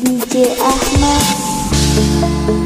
DJ Ahmad